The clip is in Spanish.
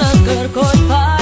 a good.